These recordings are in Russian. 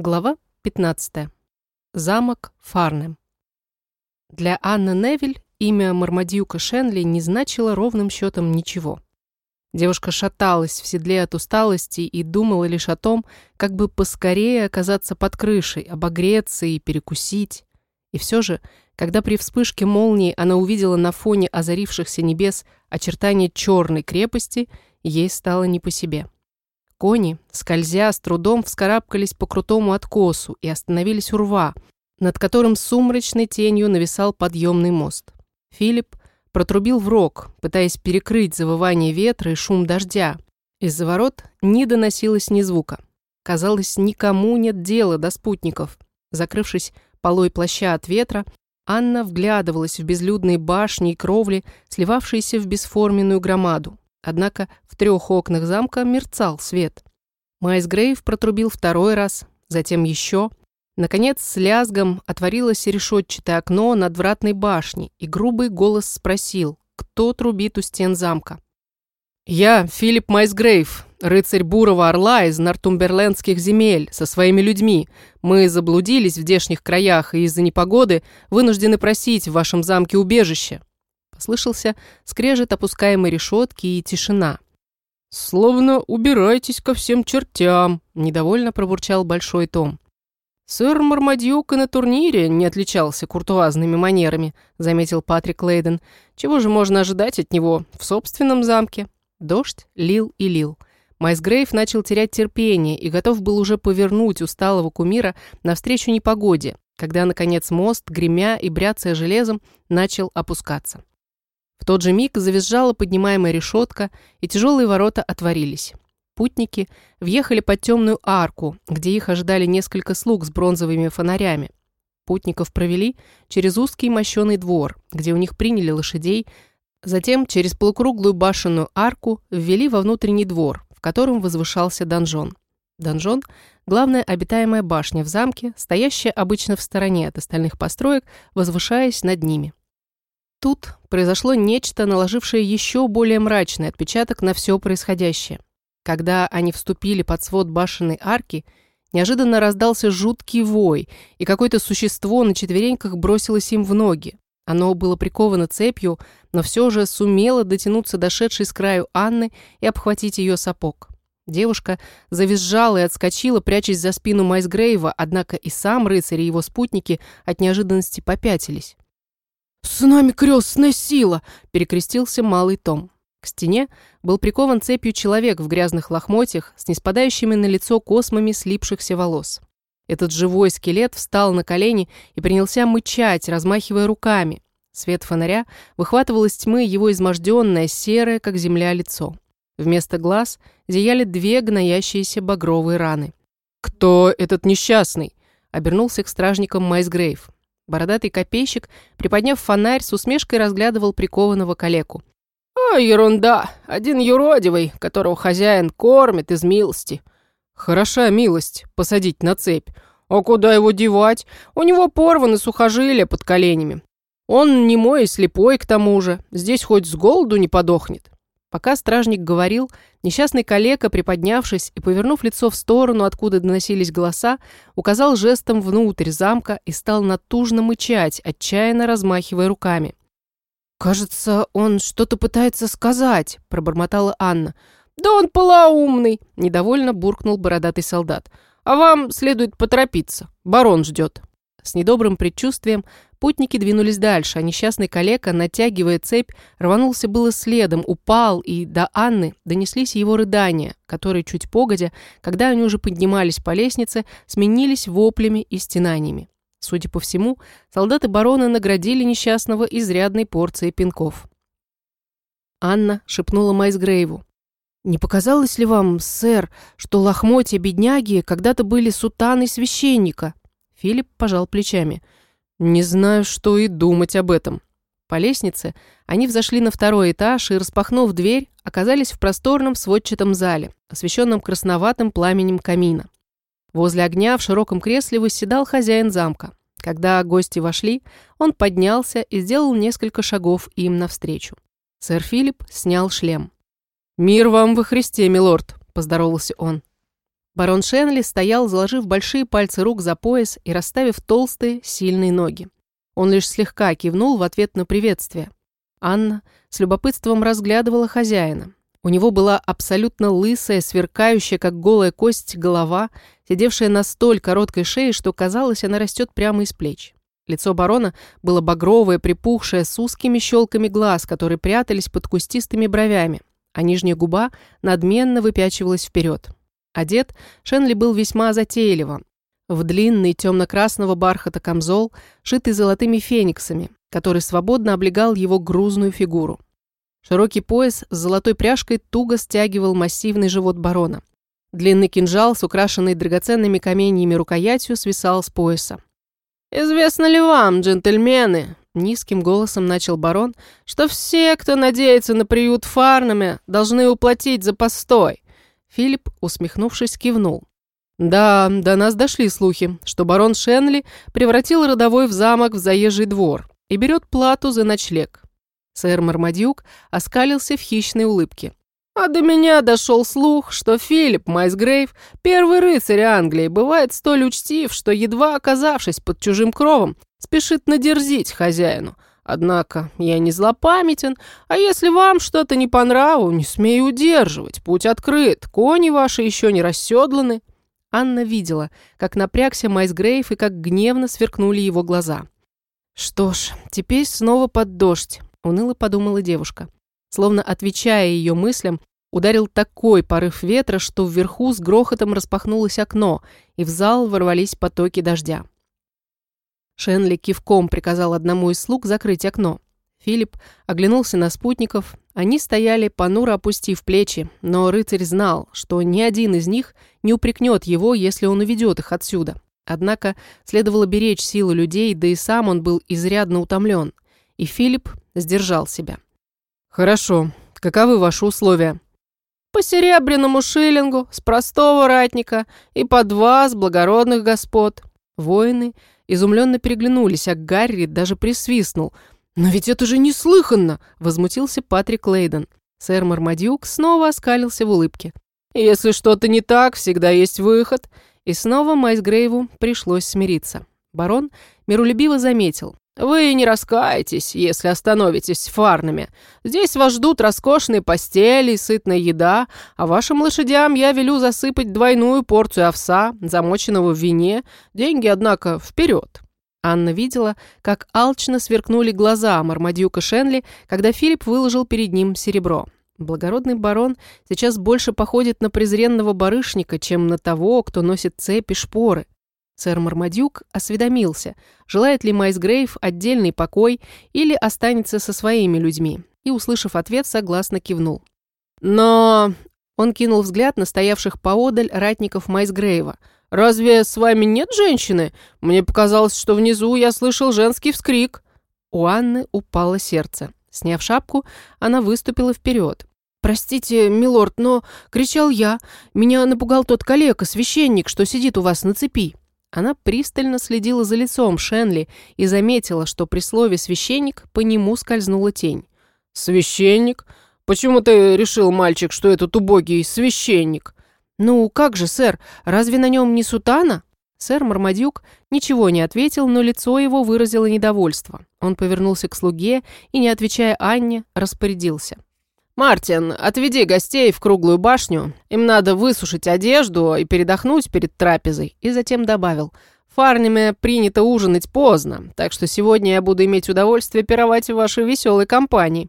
Глава 15. Замок Фарнем. Для Анны Невиль имя Мармадьюка Шенли не значило ровным счетом ничего. Девушка шаталась в седле от усталости и думала лишь о том, как бы поскорее оказаться под крышей, обогреться и перекусить. И все же, когда при вспышке молнии она увидела на фоне озарившихся небес очертания черной крепости, ей стало не по себе. Кони, скользя, с трудом вскарабкались по крутому откосу и остановились у рва, над которым сумрачной тенью нависал подъемный мост. Филипп протрубил в рог, пытаясь перекрыть завывание ветра и шум дождя. Из-за ворот не доносилось ни звука. Казалось, никому нет дела до спутников. Закрывшись полой плаща от ветра, Анна вглядывалась в безлюдные башни и кровли, сливавшиеся в бесформенную громаду. Однако в трех окнах замка мерцал свет. Майс Грейв протрубил второй раз, затем еще. Наконец, с лязгом отворилось решетчатое окно над вратной башней, и грубый голос спросил, кто трубит у стен замка. «Я, Филипп Майсгрейв, рыцарь Бурого Орла из Нортумберлендских земель, со своими людьми. Мы заблудились в здешних краях и из-за непогоды вынуждены просить в вашем замке убежище. Послышался скрежет опускаемой решетки и тишина. «Словно убирайтесь ко всем чертям», — недовольно пробурчал Большой Том. «Сэр Мармадьюк и на турнире не отличался куртуазными манерами», — заметил Патрик Лейден. «Чего же можно ожидать от него в собственном замке?» Дождь лил и лил. Майс Грейв начал терять терпение и готов был уже повернуть усталого кумира навстречу непогоде, когда, наконец, мост, гремя и бряцая железом, начал опускаться. В тот же миг завизжала поднимаемая решетка, и тяжелые ворота отворились. Путники въехали под темную арку, где их ожидали несколько слуг с бронзовыми фонарями. Путников провели через узкий мощеный двор, где у них приняли лошадей, затем через полукруглую башенную арку ввели во внутренний двор, в котором возвышался донжон. Донжон – главная обитаемая башня в замке, стоящая обычно в стороне от остальных построек, возвышаясь над ними. Тут произошло нечто, наложившее еще более мрачный отпечаток на все происходящее. Когда они вступили под свод башенной арки, неожиданно раздался жуткий вой, и какое-то существо на четвереньках бросилось им в ноги. Оно было приковано цепью, но все же сумело дотянуться дошедшей с краю Анны и обхватить ее сапог. Девушка завизжала и отскочила, прячась за спину Майсгрейва, однако и сам рыцарь и его спутники от неожиданности попятились. «С нами крестная сила!» – перекрестился малый Том. К стене был прикован цепью человек в грязных лохмотьях с неспадающими на лицо космами слипшихся волос. Этот живой скелет встал на колени и принялся мычать, размахивая руками. Свет фонаря выхватывал из тьмы его изможденное, серое, как земля, лицо. Вместо глаз зияли две гноящиеся багровые раны. «Кто этот несчастный?» — обернулся к стражникам Майсгрейв. Бородатый копейщик, приподняв фонарь, с усмешкой разглядывал прикованного калеку. «А, ерунда! Один юродивый, которого хозяин кормит из милости». «Хороша милость, посадить на цепь. А куда его девать? У него порваны сухожилия под коленями. Он немой и слепой к тому же. Здесь хоть с голоду не подохнет». Пока стражник говорил, несчастный калека, приподнявшись и повернув лицо в сторону, откуда доносились голоса, указал жестом внутрь замка и стал натужно мычать, отчаянно размахивая руками. «Кажется, он что-то пытается сказать», — пробормотала Анна. «Да он полоумный!» — недовольно буркнул бородатый солдат. «А вам следует поторопиться. Барон ждет». С недобрым предчувствием путники двинулись дальше, а несчастный калека, натягивая цепь, рванулся было следом, упал, и до Анны донеслись его рыдания, которые чуть погодя, когда они уже поднимались по лестнице, сменились воплями и стенаниями. Судя по всему, солдаты барона наградили несчастного изрядной порцией пинков. Анна шепнула Майсгрейву. «Не показалось ли вам, сэр, что лохмотья бедняги когда-то были сутаной священника?» Филипп пожал плечами. «Не знаю, что и думать об этом». По лестнице они взошли на второй этаж и, распахнув дверь, оказались в просторном сводчатом зале, освещенном красноватым пламенем камина. Возле огня в широком кресле восседал хозяин замка. Когда гости вошли, он поднялся и сделал несколько шагов им навстречу. Сэр Филипп снял шлем. «Мир вам во Христе, милорд», — поздоровался он. Барон Шенли стоял, заложив большие пальцы рук за пояс и расставив толстые, сильные ноги. Он лишь слегка кивнул в ответ на приветствие. Анна с любопытством разглядывала хозяина. У него была абсолютно лысая, сверкающая, как голая кость, голова, сидевшая на столь короткой шее, что казалось, она растет прямо из плеч. Лицо барона было багровое, припухшее, с узкими щелками глаз, которые прятались под кустистыми бровями, а нижняя губа надменно выпячивалась вперед. Одет Шенли был весьма затейливо. В длинный темно-красного бархата камзол, шитый золотыми фениксами, который свободно облегал его грузную фигуру. Широкий пояс с золотой пряжкой туго стягивал массивный живот барона. Длинный кинжал с украшенной драгоценными каменьями рукоятью свисал с пояса. «Известно ли вам, джентльмены?» Низким голосом начал барон, что все, кто надеется на приют Фарнаме, должны уплатить за постой. Филипп, усмехнувшись, кивнул. Да, до нас дошли слухи, что барон Шенли превратил родовой в замок в заезжий двор и берет плату за ночлег. Сэр Мармадюк оскалился в хищной улыбке. А до меня дошел слух, что Филипп Майсгрейв, первый рыцарь Англии, бывает столь учтив, что, едва оказавшись под чужим кровом, спешит надерзить хозяину. Однако я не злопамятен, а если вам что-то не по нраву, не смею удерживать, путь открыт, кони ваши еще не расседланы». Анна видела, как напрягся Майсгрейв и как гневно сверкнули его глаза. «Что ж, теперь снова под дождь», — уныло подумала девушка. Словно отвечая ее мыслям, ударил такой порыв ветра, что вверху с грохотом распахнулось окно, и в зал ворвались потоки дождя. Шенли кивком приказал одному из слуг закрыть окно. Филипп оглянулся на спутников. Они стояли, понуро опустив плечи, но рыцарь знал, что ни один из них не упрекнет его, если он уведет их отсюда. Однако следовало беречь силу людей, да и сам он был изрядно утомлен. И Филипп сдержал себя. «Хорошо. Каковы ваши условия?» «По серебряному шиллингу, с простого ратника и по два с благородных господ». Воины изумленно переглянулись, а Гарри даже присвистнул. «Но ведь это же неслыханно!» — возмутился Патрик Лейден. Сэр Мармадюк снова оскалился в улыбке. «Если что-то не так, всегда есть выход». И снова Майсгрейву пришлось смириться. Барон миролюбиво заметил. Вы не раскаетесь, если остановитесь фарнами. Здесь вас ждут роскошные постели, сытная еда, а вашим лошадям я велю засыпать двойную порцию овса, замоченного в вине. Деньги, однако, вперед. Анна видела, как алчно сверкнули глаза Мармадюка Шенли, когда Филипп выложил перед ним серебро. Благородный барон сейчас больше походит на презренного барышника, чем на того, кто носит цепи шпоры. Сэр Мармадюк осведомился, желает ли Майс Грейв отдельный покой или останется со своими людьми, и, услышав ответ, согласно кивнул. «Но...» — он кинул взгляд на стоявших поодаль ратников Майс Грейва. «Разве с вами нет женщины? Мне показалось, что внизу я слышал женский вскрик». У Анны упало сердце. Сняв шапку, она выступила вперед. «Простите, милорд, но...» — кричал я. «Меня напугал тот калека, священник, что сидит у вас на цепи». Она пристально следила за лицом Шенли и заметила, что при слове «священник» по нему скользнула тень. «Священник? Почему ты решил, мальчик, что этот убогий священник?» «Ну, как же, сэр, разве на нем не сутана?» Сэр Мармадюк ничего не ответил, но лицо его выразило недовольство. Он повернулся к слуге и, не отвечая Анне, распорядился. «Мартин, отведи гостей в круглую башню. Им надо высушить одежду и передохнуть перед трапезой». И затем добавил. «Фарнями принято ужинать поздно, так что сегодня я буду иметь удовольствие пировать в вашей веселой компании».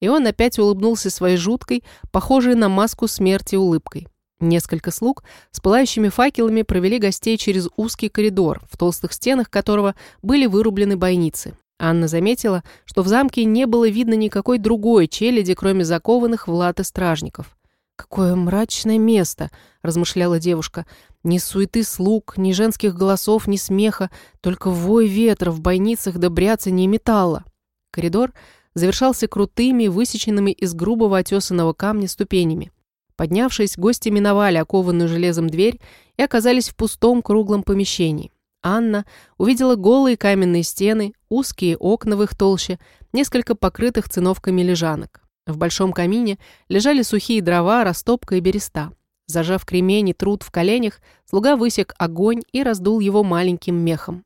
И он опять улыбнулся своей жуткой, похожей на маску смерти улыбкой. Несколько слуг с пылающими факелами провели гостей через узкий коридор, в толстых стенах которого были вырублены бойницы. Анна заметила, что в замке не было видно никакой другой челяди, кроме закованных в латы стражников. «Какое мрачное место!» – размышляла девушка. «Ни суеты слуг, ни женских голосов, ни смеха, только вой ветра в бойницах да бряцанье металла». Коридор завершался крутыми, высеченными из грубого отесанного камня ступенями. Поднявшись, гости миновали окованную железом дверь и оказались в пустом круглом помещении. Анна увидела голые каменные стены, узкие окна в их толще, несколько покрытых циновками лежанок. В большом камине лежали сухие дрова, растопка и береста. Зажав кремень и труд в коленях, слуга высек огонь и раздул его маленьким мехом.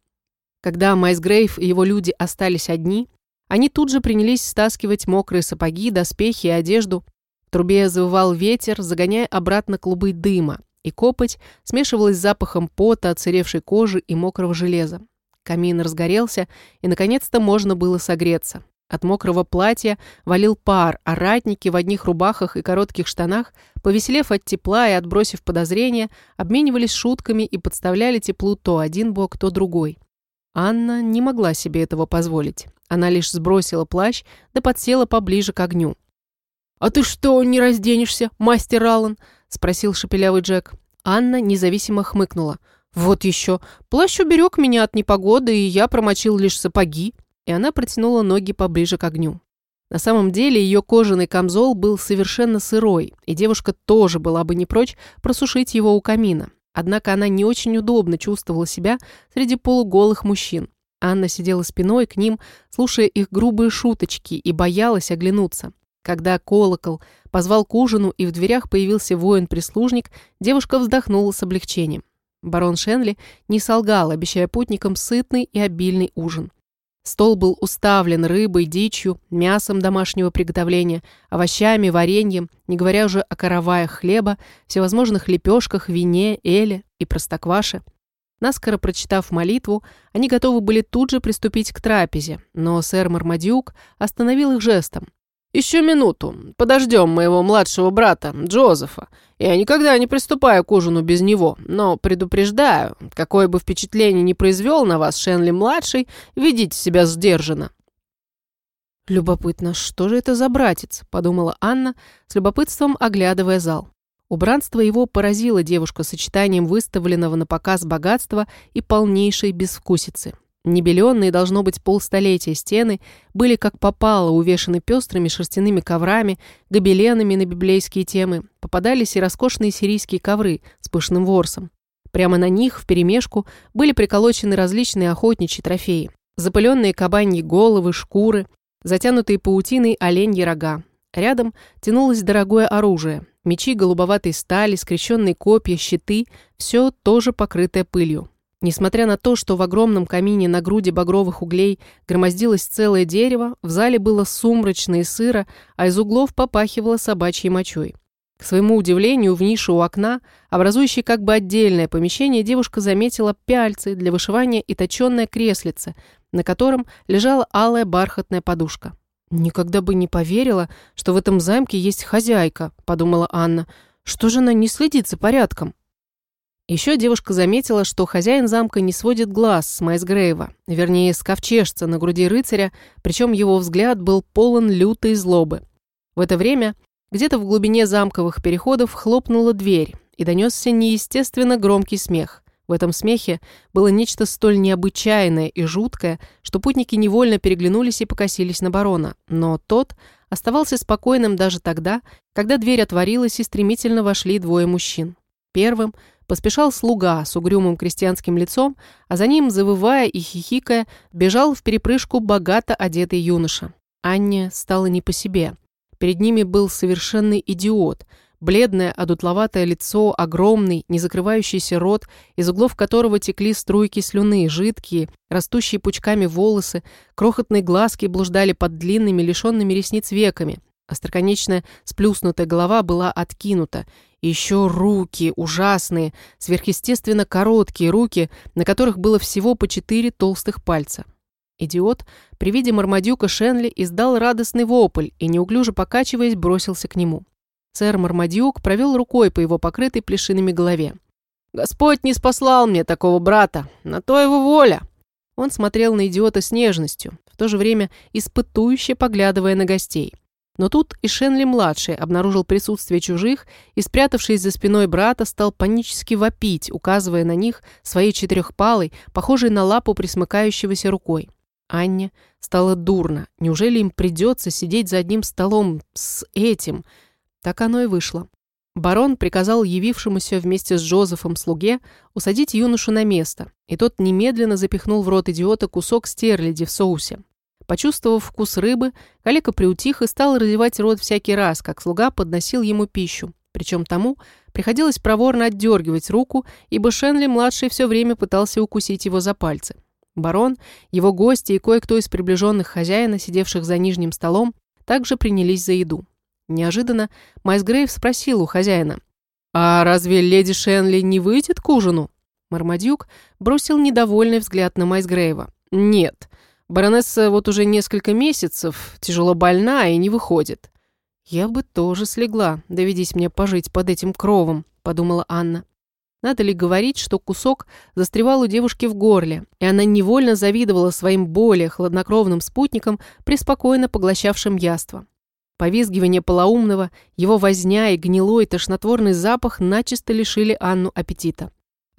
Когда Майсгрейв и его люди остались одни, они тут же принялись стаскивать мокрые сапоги, доспехи и одежду. В трубе завывал ветер, загоняя обратно клубы дыма, и копоть смешивалась с запахом пота, оцаревшей кожи и мокрого железа. Камин разгорелся, и, наконец-то, можно было согреться. От мокрого платья валил пар, а ратники в одних рубахах и коротких штанах, повеселев от тепла и отбросив подозрения, обменивались шутками и подставляли теплу то один бок, то другой. Анна не могла себе этого позволить. Она лишь сбросила плащ, да подсела поближе к огню. «А ты что, не разденешься, мастер Аллан?» – спросил шепелявый Джек. Анна независимо хмыкнула. «Вот еще. Плащ уберег меня от непогоды, и я промочил лишь сапоги» и она протянула ноги поближе к огню. На самом деле ее кожаный камзол был совершенно сырой, и девушка тоже была бы не прочь просушить его у камина. Однако она не очень удобно чувствовала себя среди полуголых мужчин. Анна сидела спиной к ним, слушая их грубые шуточки, и боялась оглянуться. Когда колокол позвал к ужину, и в дверях появился воин-прислужник, девушка вздохнула с облегчением. Барон Шенли не солгал, обещая путникам сытный и обильный ужин. Стол был уставлен рыбой, дичью, мясом домашнего приготовления, овощами, вареньем, не говоря уже о караваях хлеба, всевозможных лепешках, вине, эле и простокваше. Наскоро прочитав молитву, они готовы были тут же приступить к трапезе, но сэр Мармадюк остановил их жестом. «Еще минуту. Подождем моего младшего брата, Джозефа. Я никогда не приступаю к ужину без него, но предупреждаю, какое бы впечатление ни произвел на вас Шенли-младший, ведите себя сдержанно». «Любопытно, что же это за братец?» – подумала Анна, с любопытством оглядывая зал. Убранство его поразило девушку сочетанием выставленного на показ богатства и полнейшей безвкусицы. Небеленные, должно быть, полстолетия стены были как попало увешаны пестрыми шерстяными коврами, гобеленами на библейские темы. Попадались и роскошные сирийские ковры с пышным ворсом. Прямо на них, вперемешку, были приколочены различные охотничьи трофеи. Запыленные кабаньи головы, шкуры, затянутые паутиной оленьи рога. Рядом тянулось дорогое оружие. Мечи голубоватой стали, скрещенные копья, щиты – все тоже покрытое пылью. Несмотря на то, что в огромном камине на груди багровых углей громоздилось целое дерево, в зале было сумрачно и сыро, а из углов попахивало собачьей мочой. К своему удивлению, в нише у окна, образующей как бы отдельное помещение, девушка заметила пяльцы для вышивания и точенное креслице, на котором лежала алая бархатная подушка. «Никогда бы не поверила, что в этом замке есть хозяйка», — подумала Анна. «Что же она не следит за порядком?» Еще девушка заметила, что хозяин замка не сводит глаз с Майсгрейва, вернее, с ковчежца на груди рыцаря, причем его взгляд был полон лютой злобы. В это время где-то в глубине замковых переходов хлопнула дверь, и донесся неестественно громкий смех. В этом смехе было нечто столь необычайное и жуткое, что путники невольно переглянулись и покосились на барона, но тот оставался спокойным даже тогда, когда дверь отворилась и стремительно вошли двое мужчин. Первым поспешал слуга с угрюмым крестьянским лицом, а за ним, завывая и хихикая, бежал в перепрыжку богато одетый юноша. Анне стало не по себе. Перед ними был совершенный идиот. Бледное, одутловатое лицо, огромный, не закрывающийся рот, из углов которого текли струйки слюны, жидкие, растущие пучками волосы, крохотные глазки блуждали под длинными, лишенными ресниц веками. Остроконечная, сплюснутая голова была откинута, еще руки, ужасные, сверхъестественно короткие руки, на которых было всего по четыре толстых пальца. Идиот при виде Мармадюка Шенли издал радостный вопль и, неуклюже покачиваясь, бросился к нему. Сэр Мармадюк провел рукой по его покрытой плешинами голове. «Господь не спаслал мне такого брата, на то его воля!» Он смотрел на идиота с нежностью, в то же время испытующе поглядывая на гостей. Но тут и Шенли-младший обнаружил присутствие чужих и, спрятавшись за спиной брата, стал панически вопить, указывая на них своей четырехпалой, похожей на лапу присмыкающегося рукой. Анне стало дурно. Неужели им придется сидеть за одним столом с этим? Так оно и вышло. Барон приказал явившемуся вместе с Джозефом слуге усадить юношу на место, и тот немедленно запихнул в рот идиота кусок стерляди в соусе. Почувствовав вкус рыбы, калека приутих и стал разевать рот всякий раз, как слуга подносил ему пищу. Причем тому приходилось проворно отдергивать руку, ибо Шенли-младший все время пытался укусить его за пальцы. Барон, его гости и кое-кто из приближенных хозяина, сидевших за нижним столом, также принялись за еду. Неожиданно Майс Грейв спросил у хозяина, «А разве леди Шенли не выйдет к ужину?» Мармадюк бросил недовольный взгляд на Майс Грейва. «Нет, баронесса вот уже несколько месяцев тяжело больна и не выходит». «Я бы тоже слегла, доведись мне пожить под этим кровом», — подумала Анна. Надо ли говорить, что кусок застревал у девушки в горле, и она невольно завидовала своим более хладнокровным спутникам, преспокойно поглощавшим яство. Повизгивание полоумного, его возня и гнилой тошнотворный запах начисто лишили Анну аппетита.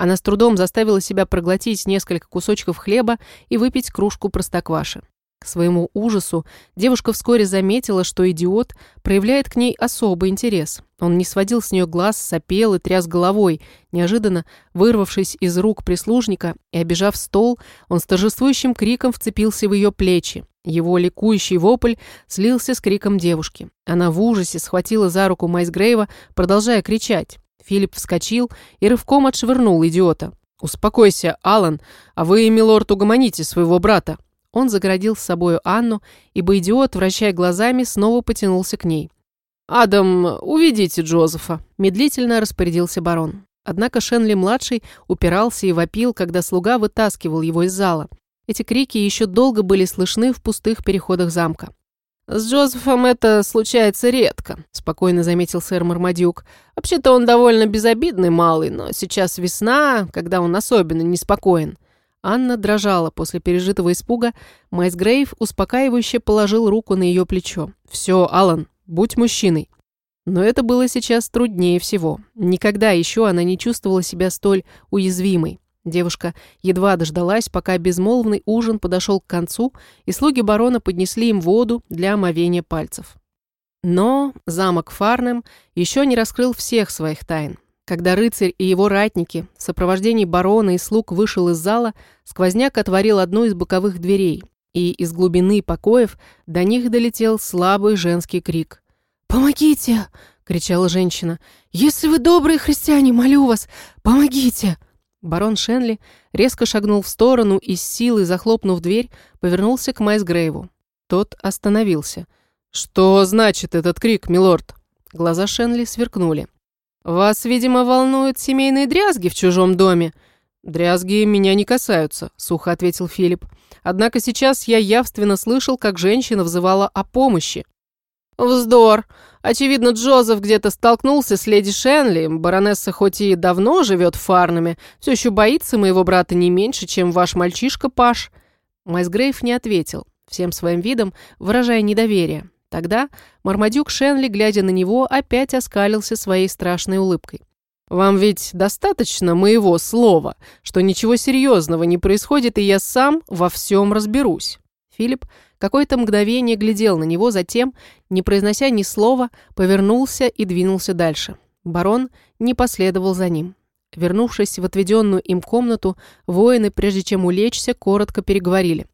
Она с трудом заставила себя проглотить несколько кусочков хлеба и выпить кружку простокваши. К своему ужасу девушка вскоре заметила, что идиот проявляет к ней особый интерес. Он не сводил с нее глаз, сопел и тряс головой. Неожиданно, вырвавшись из рук прислужника и обижав стол, он с торжествующим криком вцепился в ее плечи. Его ликующий вопль слился с криком девушки. Она в ужасе схватила за руку Майсгрейва, продолжая кричать. Филипп вскочил и рывком отшвырнул идиота. «Успокойся, Алан, а вы, милорд, угомоните своего брата». Он загородил с собою Анну, ибо идиот, вращая глазами, снова потянулся к ней. «Адам, уведите Джозефа», – медлительно распорядился барон. Однако Шенли-младший упирался и вопил, когда слуга вытаскивал его из зала. Эти крики еще долго были слышны в пустых переходах замка. «С Джозефом это случается редко», – спокойно заметил сэр Мармадюк. «Вообще-то он довольно безобидный малый, но сейчас весна, когда он особенно неспокоен. Анна дрожала после пережитого испуга. Майс Грейв успокаивающе положил руку на ее плечо. «Все, Алан, будь мужчиной». Но это было сейчас труднее всего. Никогда еще она не чувствовала себя столь уязвимой. Девушка едва дождалась, пока безмолвный ужин подошел к концу, и слуги барона поднесли им воду для омовения пальцев. Но замок Фарнем еще не раскрыл всех своих тайн. Когда рыцарь и его ратники в сопровождении барона и слуг вышел из зала, сквозняк отворил одну из боковых дверей, и из глубины покоев до них долетел слабый женский крик. «Помогите!» — кричала женщина. «Если вы добрые христиане, молю вас, помогите!» Барон Шенли резко шагнул в сторону и с силой, захлопнув дверь, повернулся к Майсгрейву. Тот остановился. «Что значит этот крик, милорд?» Глаза Шенли сверкнули. «Вас, видимо, волнуют семейные дрязги в чужом доме». «Дрязги меня не касаются», — сухо ответил Филипп. «Однако сейчас я явственно слышал, как женщина взывала о помощи». «Вздор! Очевидно, Джозеф где-то столкнулся с леди Шенли. Баронесса хоть и давно живет в Фарнаме, все еще боится моего брата не меньше, чем ваш мальчишка Паш». Майсгрейв не ответил, всем своим видом выражая недоверие. Тогда Мармадюк Шенли, глядя на него, опять оскалился своей страшной улыбкой. «Вам ведь достаточно моего слова, что ничего серьезного не происходит, и я сам во всем разберусь». Филипп какое-то мгновение глядел на него, затем, не произнося ни слова, повернулся и двинулся дальше. Барон не последовал за ним. Вернувшись в отведенную им комнату, воины, прежде чем улечься, коротко переговорили.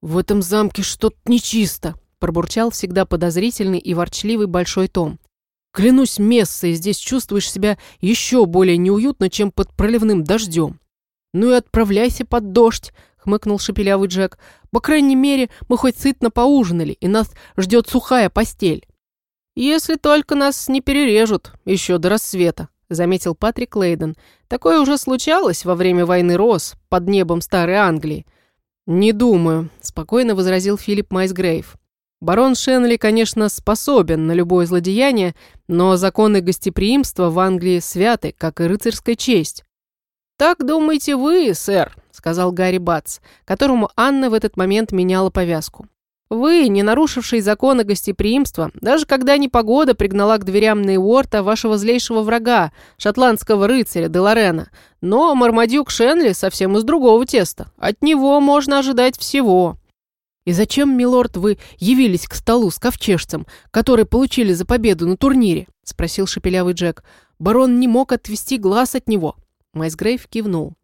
«В этом замке что-то нечисто», пробурчал всегда подозрительный и ворчливый Большой Том. «Клянусь мессой, здесь чувствуешь себя еще более неуютно, чем под проливным дождем». «Ну и отправляйся под дождь», — хмыкнул шепелявый Джек. «По крайней мере, мы хоть сытно поужинали, и нас ждет сухая постель». «Если только нас не перережут еще до рассвета», — заметил Патрик Лейден. «Такое уже случалось во время войны Рос под небом Старой Англии». «Не думаю», — спокойно возразил Филипп Майсгрейв. Барон Шенли, конечно, способен на любое злодеяние, но законы гостеприимства в Англии святы, как и рыцарская честь. «Так думаете вы, сэр», — сказал Гарри Батц, которому Анна в этот момент меняла повязку. «Вы, не нарушивший законы гостеприимства, даже когда непогода пригнала к дверям Нейворта вашего злейшего врага, шотландского рыцаря Деларена, но Мармадюк Шенли совсем из другого теста. От него можно ожидать всего». «И зачем, милорд, вы явились к столу с ковчежцем, который получили за победу на турнире?» — спросил шепелявый Джек. «Барон не мог отвести глаз от него». Майсгрейв кивнул.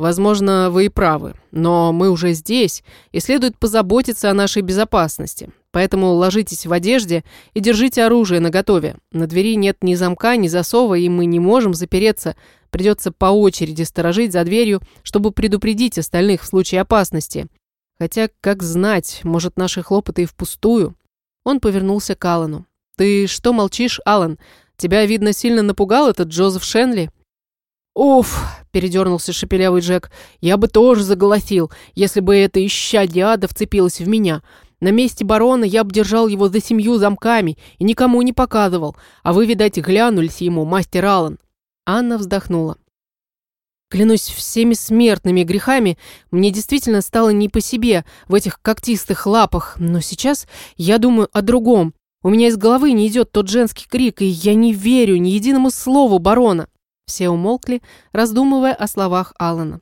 Возможно, вы и правы, но мы уже здесь, и следует позаботиться о нашей безопасности. Поэтому ложитесь в одежде и держите оружие наготове. На двери нет ни замка, ни засова, и мы не можем запереться. Придется по очереди сторожить за дверью, чтобы предупредить остальных в случае опасности. Хотя, как знать, может, наши хлопоты и впустую. Он повернулся к Аллану. «Ты что молчишь, Аллан? Тебя, видно, сильно напугал этот Джозеф Шенли?» «Уф!» – передернулся шепелявый Джек. «Я бы тоже заголосил, если бы эта исчадие ада вцепилась в меня. На месте барона я бы держал его за семью замками и никому не показывал, а вы, видать, глянулись ему, мастер Аллан». Анна вздохнула. Клянусь всеми смертными грехами, мне действительно стало не по себе в этих когтистых лапах, но сейчас я думаю о другом. У меня из головы не идет тот женский крик, и я не верю ни единому слову барона. Все умолкли, раздумывая о словах Алана.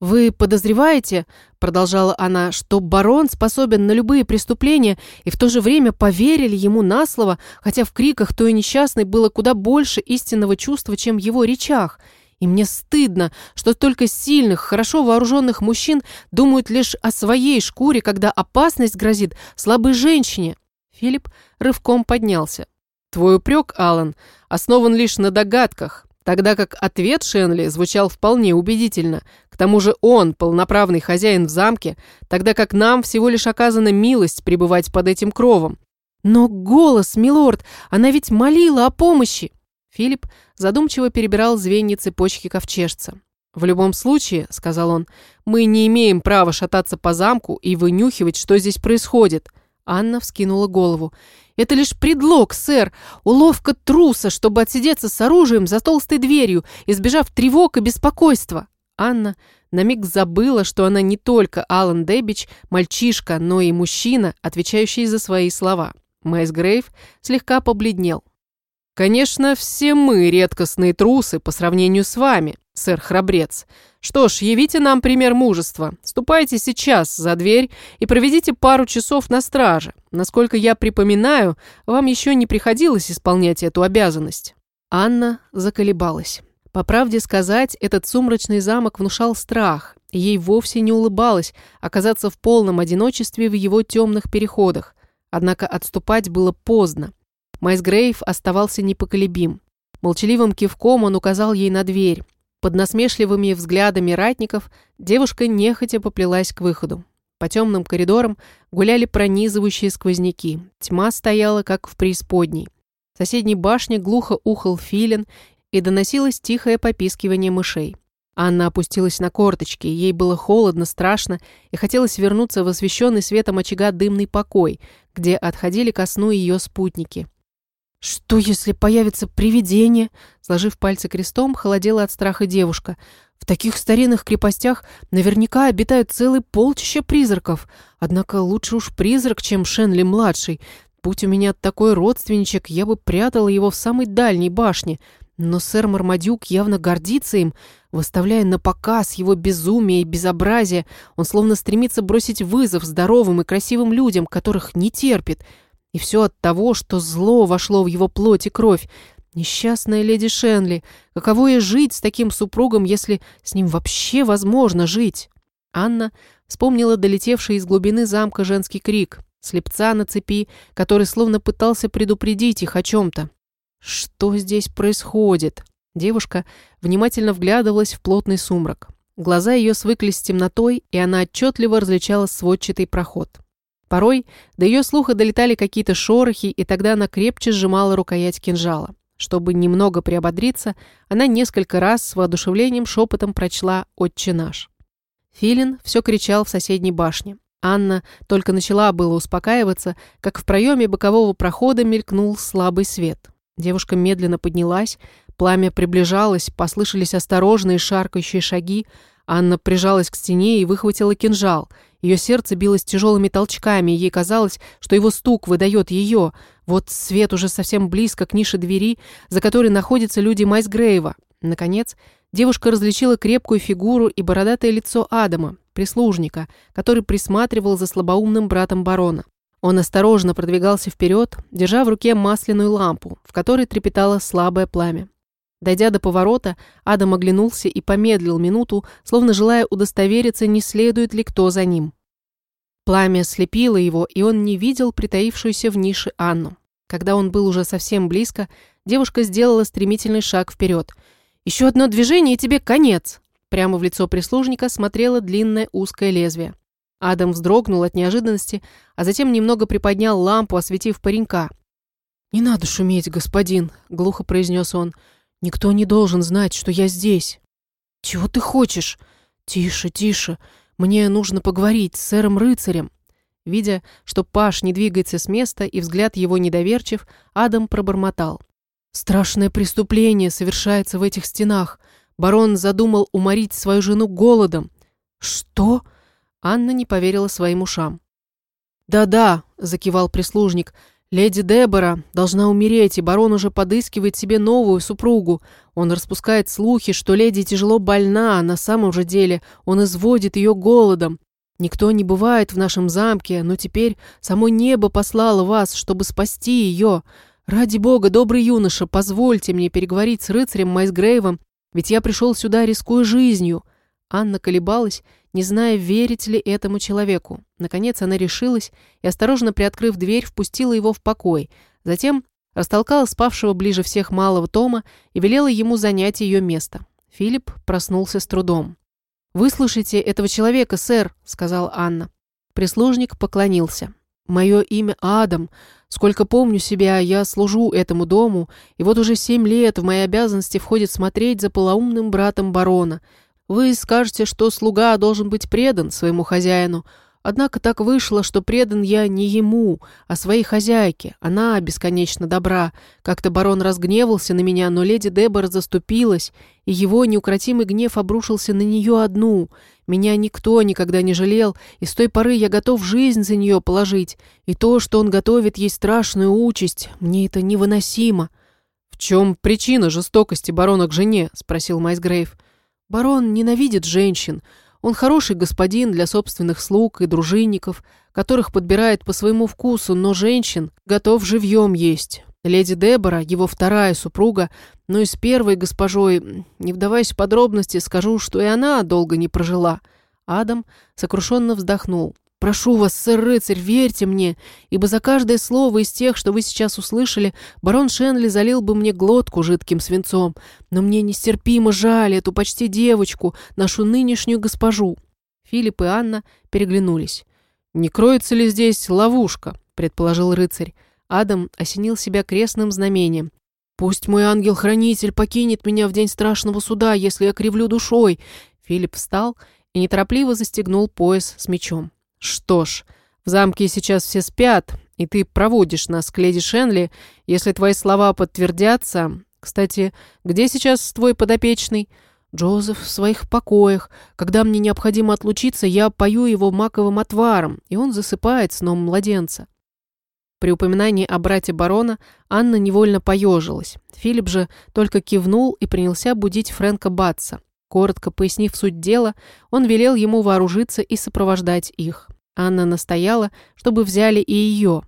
«Вы подозреваете, — продолжала она, — что барон способен на любые преступления и в то же время поверили ему на слово, хотя в криках той несчастной было куда больше истинного чувства, чем в его речах. И мне стыдно, что столько сильных, хорошо вооруженных мужчин думают лишь о своей шкуре, когда опасность грозит слабой женщине». Филипп рывком поднялся. «Твой упрек, Алан, основан лишь на догадках. Тогда как ответ Шенли звучал вполне убедительно. К тому же он полноправный хозяин в замке, тогда как нам всего лишь оказана милость пребывать под этим кровом. «Но голос, милорд, она ведь молила о помощи!» Филипп задумчиво перебирал звенья цепочки ковчежца. «В любом случае, — сказал он, — мы не имеем права шататься по замку и вынюхивать, что здесь происходит». Анна вскинула голову. Это лишь предлог, сэр, уловка труса, чтобы отсидеться с оружием за толстой дверью, избежав тревог и беспокойства. Анна на миг забыла, что она не только Алан Дебич, мальчишка, но и мужчина, отвечающий за свои слова. Майс Грейв слегка побледнел. «Конечно, все мы редкостные трусы по сравнению с вами, сэр Храбрец. Что ж, явите нам пример мужества. Ступайте сейчас за дверь и проведите пару часов на страже. Насколько я припоминаю, вам еще не приходилось исполнять эту обязанность». Анна заколебалась. По правде сказать, этот сумрачный замок внушал страх, ей вовсе не улыбалось оказаться в полном одиночестве в его темных переходах. Однако отступать было поздно. Майс Грейв оставался непоколебим. Молчаливым кивком он указал ей на дверь. Под насмешливыми взглядами ратников девушка нехотя поплелась к выходу. По темным коридорам гуляли пронизывающие сквозняки. Тьма стояла, как в преисподней. В соседней башне глухо ухал филин, и доносилось тихое попискивание мышей. Анна опустилась на корточки, ей было холодно, страшно, и хотелось вернуться в освещенный светом очага дымный покой, где отходили ко сну ее спутники. «Что, если появится привидение?» Сложив пальцы крестом, холодела от страха девушка. «В таких старинных крепостях наверняка обитают целый полчища призраков. Однако лучше уж призрак, чем Шенли-младший. Будь у меня такой родственничек, я бы прятала его в самой дальней башне. Но сэр Мармадюк явно гордится им, выставляя на показ его безумие и безобразие. Он словно стремится бросить вызов здоровым и красивым людям, которых не терпит». И все от того, что зло вошло в его плоть и кровь. Несчастная леди Шенли, каково ей жить с таким супругом, если с ним вообще возможно жить? Анна вспомнила долетевший из глубины замка женский крик, слепца на цепи, который словно пытался предупредить их о чем-то. Что здесь происходит? Девушка внимательно вглядывалась в плотный сумрак. Глаза ее свыклись с темнотой, и она отчетливо различала сводчатый проход. Порой до ее слуха долетали какие-то шорохи, и тогда она крепче сжимала рукоять кинжала. Чтобы немного приободриться, она несколько раз с воодушевлением шепотом прочла «Отче наш». Филин все кричал в соседней башне. Анна только начала было успокаиваться, как в проеме бокового прохода мелькнул слабый свет. Девушка медленно поднялась, пламя приближалось, послышались осторожные шаркающие шаги. Анна прижалась к стене и выхватила кинжал – ее сердце билось тяжелыми толчками, ей казалось, что его стук выдает ее. Вот свет уже совсем близко к нише двери, за которой находятся люди Майсгрейва. Наконец, девушка различила крепкую фигуру и бородатое лицо Адама, прислужника, который присматривал за слабоумным братом барона. Он осторожно продвигался вперед, держа в руке масляную лампу, в которой трепетало слабое пламя. Дойдя до поворота, Адам оглянулся и помедлил минуту, словно желая удостовериться, не следует ли кто за ним. Пламя слепило его, и он не видел притаившуюся в нише Анну. Когда он был уже совсем близко, девушка сделала стремительный шаг вперед. «Еще одно движение, и тебе конец!» Прямо в лицо прислужника смотрело длинное узкое лезвие. Адам вздрогнул от неожиданности, а затем немного приподнял лампу, осветив паренька. «Не надо шуметь, господин», — глухо произнес он. «Никто не должен знать, что я здесь». «Чего ты хочешь?» «Тише, тише. Мне нужно поговорить с сэром-рыцарем». Видя, что Паш не двигается с места и взгляд его недоверчив, Адам пробормотал. «Страшное преступление совершается в этих стенах. Барон задумал уморить свою жену голодом». «Что?» Анна не поверила своим ушам. «Да-да», — закивал прислужник, — «леди Дебора должна умереть, и барон уже подыскивает себе новую супругу. Он распускает слухи, что леди тяжело больна, а на самом же деле он изводит ее голодом. Никто не бывает в нашем замке, но теперь само небо послало вас, чтобы спасти ее. Ради бога, добрый юноша, позвольте мне переговорить с рыцарем Майсгрейвом, ведь я пришел сюда, рискуя жизнью». Анна колебалась, не зная, верить ли этому человеку. Наконец она решилась и, осторожно приоткрыв дверь, впустила его в покой. Затем растолкала спавшего ближе всех малого Тома и велела ему занять ее место. Филипп проснулся с трудом. «Выслушайте этого человека, сэр», — сказала Анна. Прислужник поклонился. «Мое имя Адам. Сколько помню себя, я служу этому дому, и вот уже семь лет в мои обязанности входит смотреть за полоумным братом барона. Вы скажете, что слуга должен быть предан своему хозяину, Однако так вышло, что предан я не ему, а своей хозяйке. Она бесконечно добра. Как-то барон разгневался на меня, но леди Дебора заступилась, и его неукротимый гнев обрушился на нее одну. Меня никто никогда не жалел, и с той поры я готов жизнь за нее положить. И то, что он готовит ей страшную участь, мне это невыносимо». «В чем причина жестокости барона к жене?» – спросил Майсгрейв. «Барон ненавидит женщин». Он хороший господин для собственных слуг и дружинников, которых подбирает по своему вкусу, но женщин готов живьем есть. Леди Дебора, его вторая супруга, но и с первой госпожой, не вдаваясь в подробности, скажу, что и она долго не прожила. Адам сокрушенно вздохнул. Прошу вас, сэр-рыцарь, верьте мне, ибо за каждое слово из тех, что вы сейчас услышали, барон Шенли залил бы мне глотку жидким свинцом. Но мне нестерпимо жаль эту почти девочку, нашу нынешнюю госпожу». Филипп и Анна переглянулись. «Не кроется ли здесь ловушка?» – предположил рыцарь. Адам осенил себя крестным знамением. «Пусть мой ангел-хранитель покинет меня в день страшного суда, если я кривлю душой!» Филипп встал и неторопливо застегнул пояс с мечом. «Что ж, в замке сейчас все спят, и ты проводишь нас к леди Шенли, если твои слова подтвердятся. Кстати, где сейчас твой подопечный?» «Джозеф в своих покоях. Когда мне необходимо отлучиться, я пою его маковым отваром, и он засыпает сном младенца». При упоминании о брате барона Анна невольно поежилась. Филипп же только кивнул и принялся будить Фрэнка Батса. Коротко пояснив суть дела, он велел ему вооружиться и сопровождать их. Анна настояла, чтобы взяли и ее.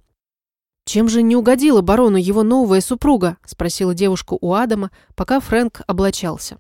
«Чем же не угодила барону его новая супруга?» – спросила девушка у Адама, пока Фрэнк облачался.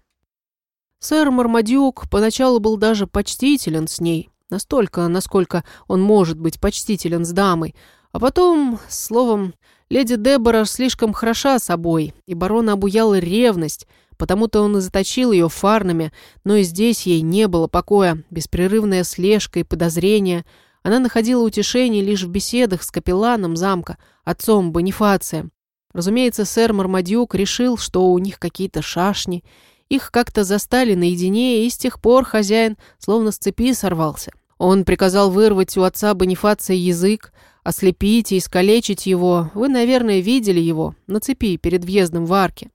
Сэр Мармадюк поначалу был даже почтителен с ней, настолько, насколько он может быть почтителен с дамой, а потом, словом, леди Дебора слишком хороша собой, и барона обуяла ревность, потому-то он и заточил ее фарнами, но и здесь ей не было покоя, беспрерывная слежка и подозрения – она находила утешение лишь в беседах с капелланом замка, отцом Бонифацием. Разумеется, сэр Мармадюк решил, что у них какие-то шашни. Их как-то застали наедине, и с тех пор хозяин словно с цепи сорвался. Он приказал вырвать у отца Бонифация язык, ослепить и искалечить его. Вы, наверное, видели его на цепи перед въездом в арке.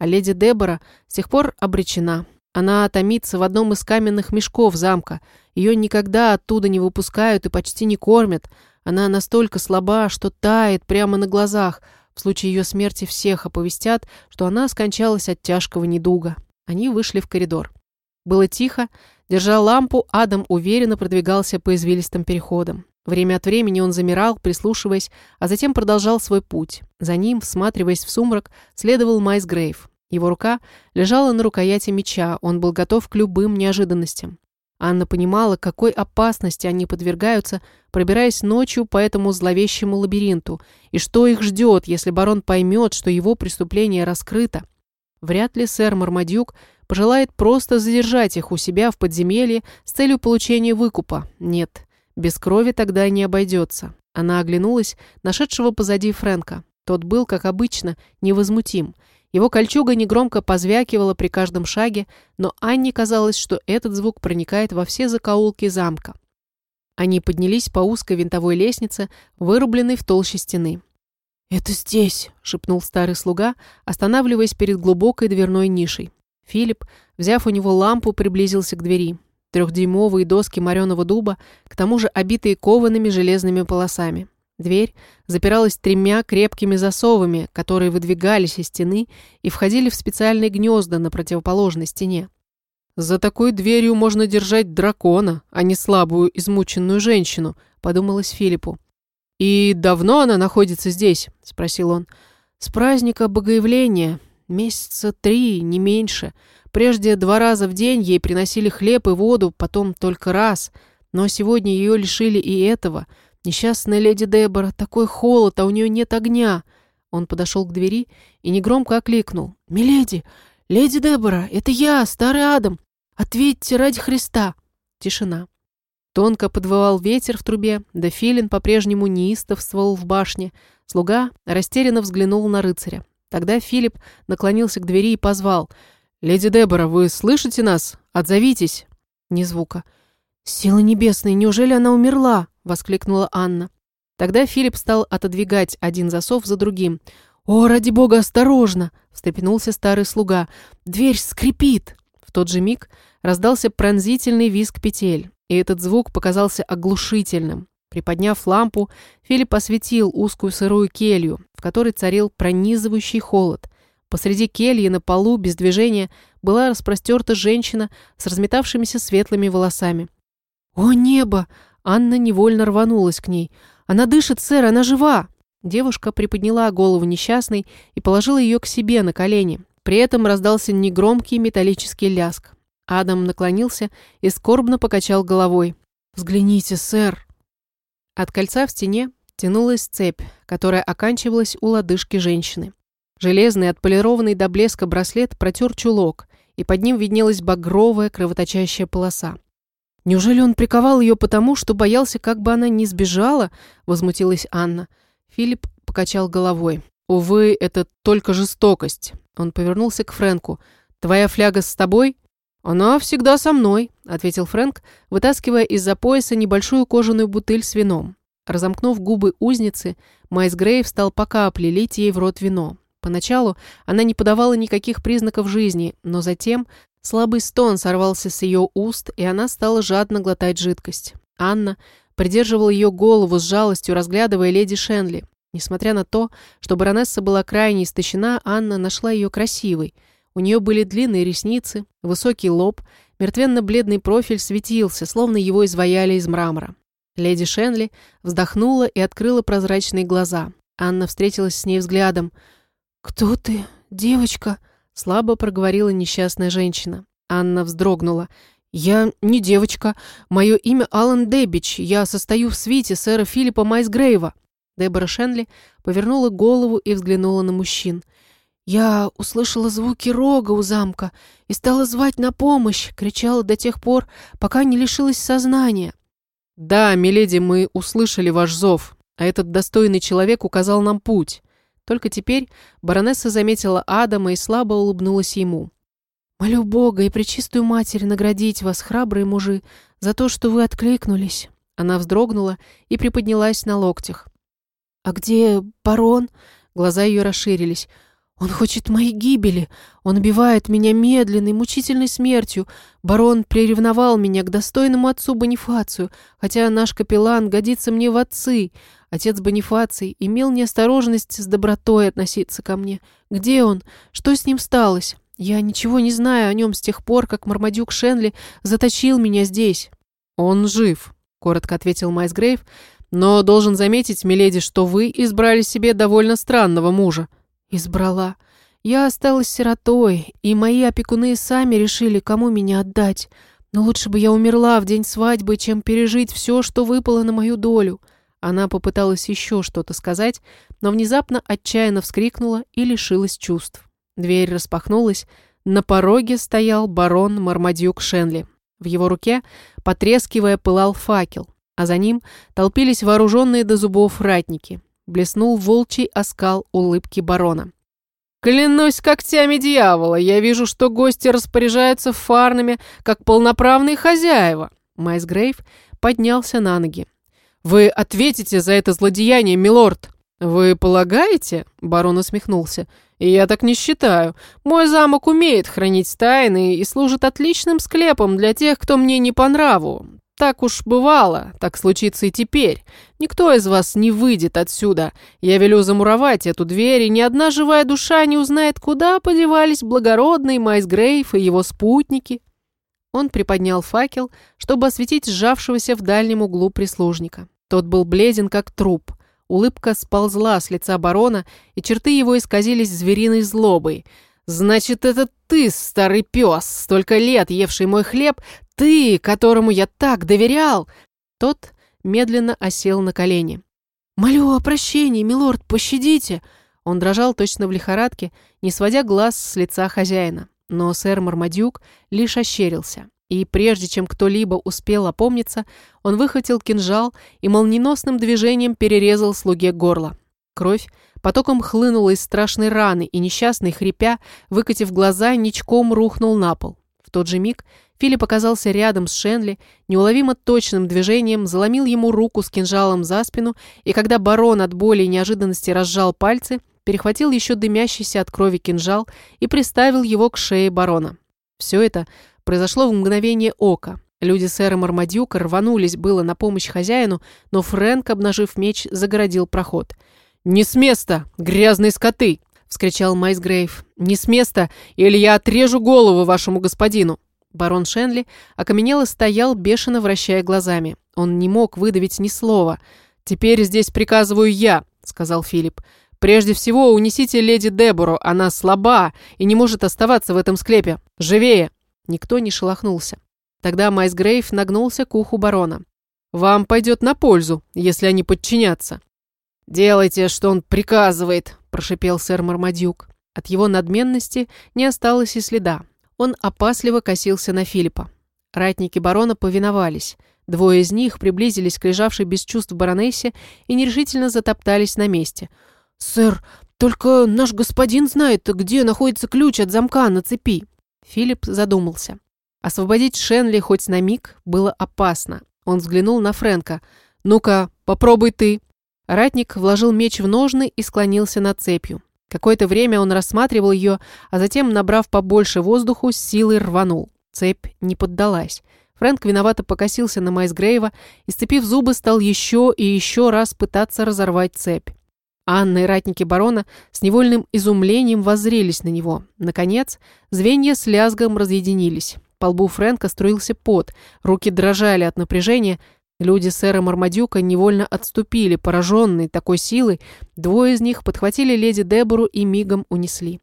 А леди Дебора с тех пор обречена. Она томится в одном из каменных мешков замка. Ее никогда оттуда не выпускают и почти не кормят. Она настолько слаба, что тает прямо на глазах. В случае ее смерти всех оповестят, что она скончалась от тяжкого недуга. Они вышли в коридор. Было тихо. Держа лампу, Адам уверенно продвигался по извилистым переходам. Время от времени он замирал, прислушиваясь, а затем продолжал свой путь. За ним, всматриваясь в сумрак, следовал Майс Грейв. Его рука лежала на рукояти меча, он был готов к любым неожиданностям. Анна понимала, какой опасности они подвергаются, пробираясь ночью по этому зловещему лабиринту, и что их ждет, если барон поймет, что его преступление раскрыто. Вряд ли сэр Мармадюк пожелает просто задержать их у себя в подземелье с целью получения выкупа. Нет, без крови тогда не обойдется. Она оглянулась, нашедшего позади Фрэнка. Тот был, как обычно, невозмутим – его кольчуга негромко позвякивала при каждом шаге, но Анне казалось, что этот звук проникает во все закоулки замка. Они поднялись по узкой винтовой лестнице, вырубленной в толще стены. «Это здесь», — шепнул старый слуга, останавливаясь перед глубокой дверной нишей. Филипп, взяв у него лампу, приблизился к двери. Трехдюймовые доски мореного дуба, к тому же обитые коваными железными полосами. Дверь запиралась тремя крепкими засовами, которые выдвигались из стены и входили в специальные гнезда на противоположной стене. «За такой дверью можно держать дракона, а не слабую, измученную женщину», — подумалось Филиппу. «И давно она находится здесь?» — спросил он. «С праздника Богоявления. Месяца три, не меньше. Прежде два раза в день ей приносили хлеб и воду, потом только раз. Но сегодня ее лишили и этого». Несчастная леди Дебора, такой холод, а у нее нет огня. Он подошел к двери и негромко окликнул. «Миледи! Леди Дебора, это я, старый Адам! Ответьте ради Христа!» Тишина. Тонко подвывал ветер в трубе, да филин по-прежнему неистовствовал в башне. Слуга растерянно взглянул на рыцаря. Тогда Филипп наклонился к двери и позвал. «Леди Дебора, вы слышите нас? Отзовитесь!» Ни звука. «Силы небесные, неужели она умерла?» – воскликнула Анна. Тогда Филипп стал отодвигать один засов за другим. «О, ради бога, осторожно!» – встрепенулся старый слуга. «Дверь скрипит!» В тот же миг раздался пронзительный визг петель, и этот звук показался оглушительным. Приподняв лампу, Филипп осветил узкую сырую келью, в которой царил пронизывающий холод. Посреди кельи на полу, без движения, была распростерта женщина с разметавшимися светлыми волосами. «О, небо!» Анна невольно рванулась к ней. «Она дышит, сэр, она жива!» Девушка приподняла голову несчастной и положила ее к себе на колени. При этом раздался негромкий металлический ляск. Адам наклонился и скорбно покачал головой. «Взгляните, сэр!» От кольца в стене тянулась цепь, которая оканчивалась у лодыжки женщины. Железный, отполированный до блеска браслет протер чулок, и под ним виднелась багровая кровоточащая полоса. «Неужели он приковал ее потому, что боялся, как бы она не сбежала?» – возмутилась Анна. Филипп покачал головой. «Увы, это только жестокость». Он повернулся к Фрэнку. «Твоя фляга с тобой?» «Она всегда со мной», – ответил Фрэнк, вытаскивая из-за пояса небольшую кожаную бутыль с вином. Разомкнув губы узницы, Майс Грейв стал по капле лить ей в рот вино. Поначалу она не подавала никаких признаков жизни, но затем Слабый стон сорвался с ее уст, и она стала жадно глотать жидкость. Анна придерживала ее голову с жалостью, разглядывая леди Шенли. Несмотря на то, что баронесса была крайне истощена, Анна нашла ее красивой. У нее были длинные ресницы, высокий лоб, мертвенно-бледный профиль светился, словно его изваяли из мрамора. Леди Шенли вздохнула и открыла прозрачные глаза. Анна встретилась с ней взглядом. «Кто ты, девочка?» Слабо проговорила несчастная женщина. Анна вздрогнула. «Я не девочка. Мое имя Алан Дебич. Я состою в свите сэра Филиппа Майсгрейва». Дебора Шенли повернула голову и взглянула на мужчин. «Я услышала звуки рога у замка и стала звать на помощь, кричала до тех пор, пока не лишилась сознания». «Да, миледи, мы услышали ваш зов, а этот достойный человек указал нам путь. Только теперь баронесса заметила Адама и слабо улыбнулась ему. «Молю Бога и Пречистую Матерь наградить вас, храбрые мужи, за то, что вы откликнулись». Она вздрогнула и приподнялась на локтях. «А где барон?» Глаза ее расширились. «Он хочет моей гибели. Он убивает меня медленной, мучительной смертью. Барон приревновал меня к достойному отцу Бонифацию, хотя наш капеллан годится мне в отцы. Отец Бонифаций имел неосторожность с добротой относиться ко мне. Где он? Что с ним сталось? Я ничего не знаю о нем с тех пор, как Мармадюк Шенли заточил меня здесь». «Он жив», — коротко ответил Майс Грейв, «но должен заметить, миледи, что вы избрали себе довольно странного мужа». «Избрала. Я осталась сиротой, и мои опекуны сами решили, кому меня отдать. Но лучше бы я умерла в день свадьбы, чем пережить все, что выпало на мою долю». Она попыталась еще что-то сказать, но внезапно отчаянно вскрикнула и лишилась чувств. Дверь распахнулась. На пороге стоял барон Мармадюк Шенли. В его руке, потрескивая, пылал факел, а за ним толпились вооруженные до зубов ратники. Блеснул волчий оскал улыбки барона. «Клянусь когтями дьявола, я вижу, что гости распоряжаются фарнами, как полноправные хозяева!» Майс Грейв поднялся на ноги. «Вы ответите за это злодеяние, милорд!» «Вы полагаете?» — барон усмехнулся. «Я так не считаю. Мой замок умеет хранить тайны и служит отличным склепом для тех, кто мне не по нраву. Так уж бывало, так случится и теперь. Никто из вас не выйдет отсюда. Я велю замуровать эту дверь, и ни одна живая душа не узнает, куда подевались благородный Майс Грейв и его спутники». Он приподнял факел, чтобы осветить сжавшегося в дальнем углу прислужника. Тот был бледен, как труп. Улыбка сползла с лица барона, и черты его исказились звериной злобой. «Значит, это ты, старый пес, столько лет евший мой хлеб, ты, которому я так доверял!» Тот медленно осел на колени. «Молю о прощении, милорд, пощадите!» Он дрожал точно в лихорадке, не сводя глаз с лица хозяина. Но сэр Мармадюк лишь ощерился. И прежде чем кто-либо успел опомниться, он выхватил кинжал и молниеносным движением перерезал слуге горло. Кровь потоком хлынула из страшной раны, и несчастный, хрипя, выкатив глаза, ничком рухнул на пол. Тот же миг Филипп оказался рядом с Шенли, неуловимо точным движением заломил ему руку с кинжалом за спину, и когда барон от боли и неожиданности разжал пальцы, перехватил еще дымящийся от крови кинжал и приставил его к шее барона. Все это произошло в мгновение ока. Люди сэра Мармадюка рванулись было на помощь хозяину, но Фрэнк, обнажив меч, загородил проход. «Не с места, грязные скоты!» — вскричал Майс Грейв. «Не с места, или я отрежу голову вашему господину!» Барон Шенли окаменело стоял, бешено вращая глазами. Он не мог выдавить ни слова. «Теперь здесь приказываю я», — сказал Филипп. «Прежде всего унесите леди Дебору, она слаба и не может оставаться в этом склепе. Живее!» Никто не шелохнулся. Тогда Майс Грейв нагнулся к уху барона. «Вам пойдет на пользу, если они подчинятся». «Делайте, что он приказывает», – прошипел сэр Мармадюк. От его надменности не осталось и следа. Он опасливо косился на Филиппа. Ратники барона повиновались. Двое из них приблизились к лежавшей без чувств баронессе и нерешительно затоптались на месте. «Сэр, только наш господин знает, где находится ключ от замка на цепи», Филипп задумался. Освободить Шенли хоть на миг было опасно. Он взглянул на Фрэнка. «Ну-ка, попробуй ты». Ратник вложил меч в ножны и склонился над цепью. Какое-то время он рассматривал ее, а затем, набрав побольше воздуху, с силой рванул. Цепь не поддалась. Фрэнк виновато покосился на Майсгрейва и, сцепив зубы, стал еще и еще раз пытаться разорвать цепь. Анна и ратники барона с невольным изумлением воззрелись на него. Наконец, звенья с лязгом разъединились. По лбу Фрэнка струился пот, руки дрожали от напряжения. Люди сэра Мармадюка невольно отступили, пораженные такой силой. Двое из них подхватили леди Дебору и мигом унесли.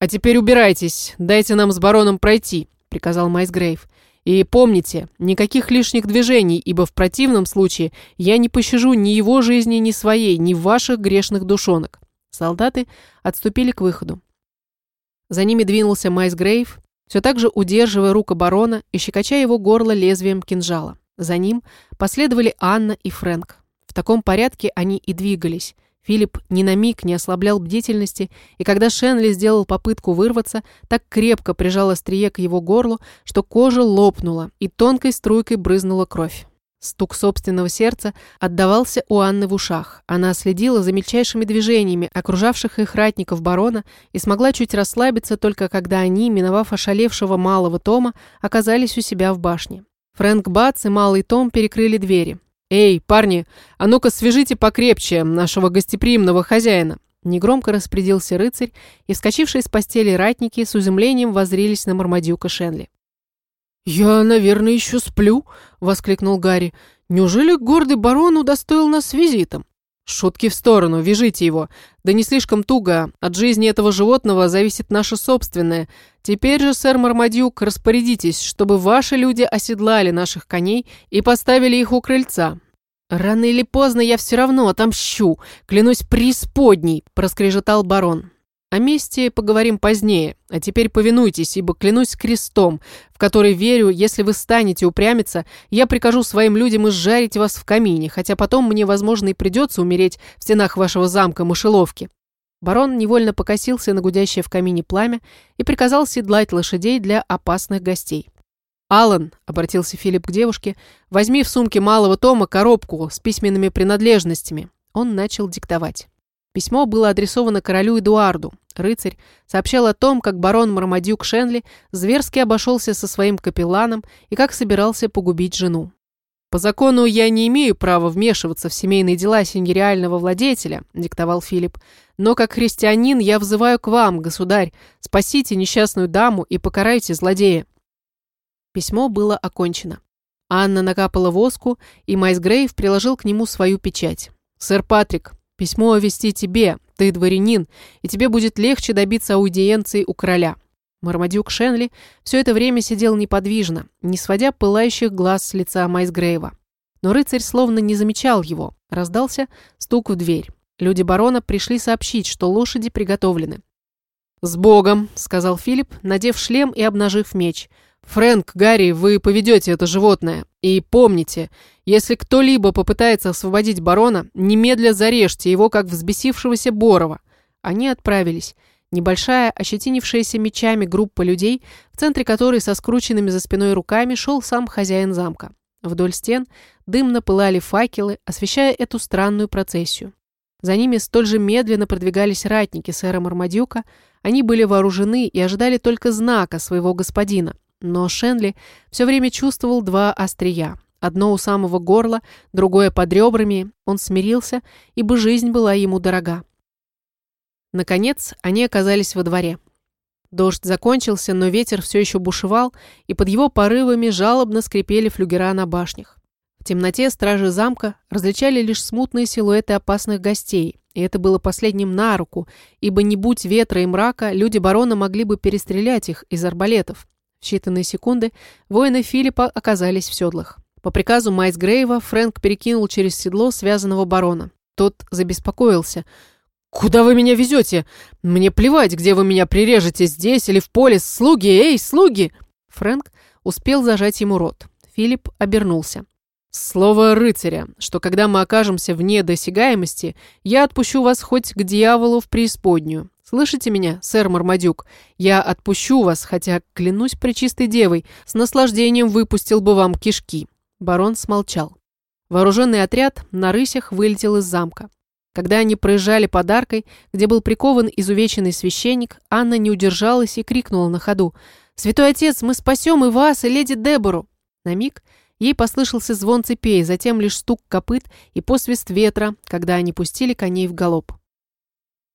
«А теперь убирайтесь, дайте нам с бароном пройти», — приказал Майс Грейв. И помните, никаких лишних движений, ибо в противном случае я не пощажу ни его жизни, ни своей, ни ваших грешных душонок». Солдаты отступили к выходу. За ними двинулся Майс Грейв, все так же удерживая руку барона и щекоча его горло лезвием кинжала. За ним последовали Анна и Фрэнк. В таком порядке они и двигались – Филипп ни на миг не ослаблял бдительности, и когда Шенли сделал попытку вырваться, так крепко прижал острие к его горлу, что кожа лопнула, и тонкой струйкой брызнула кровь. Стук собственного сердца отдавался у Анны в ушах. Она следила за мельчайшими движениями окружавших их ратников барона и смогла чуть расслабиться только когда они, миновав ошалевшего малого Тома, оказались у себя в башне. Фрэнк Батс и малый Том перекрыли двери. «Эй, парни, а ну-ка свяжите покрепче нашего гостеприимного хозяина!» Негромко распорядился рыцарь, и вскочившие с постели ратники с изумлением возрились на Мармадюка Шенли. «Я, наверное, еще сплю», — воскликнул Гарри. «Неужели гордый барон удостоил нас визитом?» «Шутки в сторону, вяжите его. Да не слишком туго. От жизни этого животного зависит наше собственное. Теперь же, сэр Мармадюк, распорядитесь, чтобы ваши люди оседлали наших коней и поставили их у крыльца». «Рано или поздно я все равно отомщу, клянусь преисподней», – проскрежетал барон. О мести поговорим позднее, а теперь повинуйтесь, ибо клянусь крестом, в который верю, если вы станете упрямиться, я прикажу своим людям изжарить вас в камине, хотя потом мне, возможно, и придется умереть в стенах вашего замка мышеловки». Барон невольно покосился на гудящее в камине пламя и приказал седлать лошадей для опасных гостей. «Алан», — обратился Филипп к девушке, — «возьми в сумке малого Тома коробку с письменными принадлежностями». Он начал диктовать. Письмо было адресовано королю Эдуарду. Рыцарь сообщал о том, как барон Мармадюк Шенли зверски обошелся со своим капелланом и как собирался погубить жену. «По закону я не имею права вмешиваться в семейные дела синьериального владетеля», – диктовал Филипп. «Но как христианин я взываю к вам, государь, спасите несчастную даму и покарайте злодея». Письмо было окончено. Анна накапала воску, и Майс Грейв приложил к нему свою печать. «Сэр Патрик, Письмо вести тебе, ты дворянин, и тебе будет легче добиться аудиенции у короля». Мармадюк Шенли все это время сидел неподвижно, не сводя пылающих глаз с лица Майсгрейва. Но рыцарь словно не замечал его. Раздался стук в дверь. Люди барона пришли сообщить, что лошади приготовлены. «С Богом!» — сказал Филипп, надев шлем и обнажив меч — «Фрэнк, Гарри, вы поведете это животное. И помните, если кто-либо попытается освободить барона, немедля зарежьте его, как взбесившегося Борова». Они отправились. Небольшая, ощетинившаяся мечами группа людей, в центре которой со скрученными за спиной руками шел сам хозяин замка. Вдоль стен дымно пылали факелы, освещая эту странную процессию. За ними столь же медленно продвигались ратники сэра Мармадюка. Они были вооружены и ожидали только знака своего господина – но Шенли все время чувствовал два острия. Одно у самого горла, другое под ребрами. Он смирился, ибо жизнь была ему дорога. Наконец, они оказались во дворе. Дождь закончился, но ветер все еще бушевал, и под его порывами жалобно скрипели флюгера на башнях. В темноте стражи замка различали лишь смутные силуэты опасных гостей, и это было последним на руку, ибо не будь ветра и мрака, люди барона могли бы перестрелять их из арбалетов. В считанные секунды воины Филиппа оказались в седлах. По приказу Майс Грейва Фрэнк перекинул через седло связанного барона. Тот забеспокоился. «Куда вы меня везете? Мне плевать, где вы меня прирежете, здесь или в поле. Слуги, эй, слуги!» Фрэнк успел зажать ему рот. Филипп обернулся. «Слово рыцаря, что когда мы окажемся вне досягаемости, я отпущу вас хоть к дьяволу в преисподнюю. Слышите меня, сэр Мармадюк? Я отпущу вас, хотя, клянусь пречистой девой, с наслаждением выпустил бы вам кишки». Барон смолчал. Вооруженный отряд на рысях вылетел из замка. Когда они проезжали под аркой, где был прикован изувеченный священник, Анна не удержалась и крикнула на ходу. «Святой отец, мы спасем и вас, и леди Дебору!» На миг ей послышался звон цепей, затем лишь стук копыт и посвист ветра, когда они пустили коней в галоп.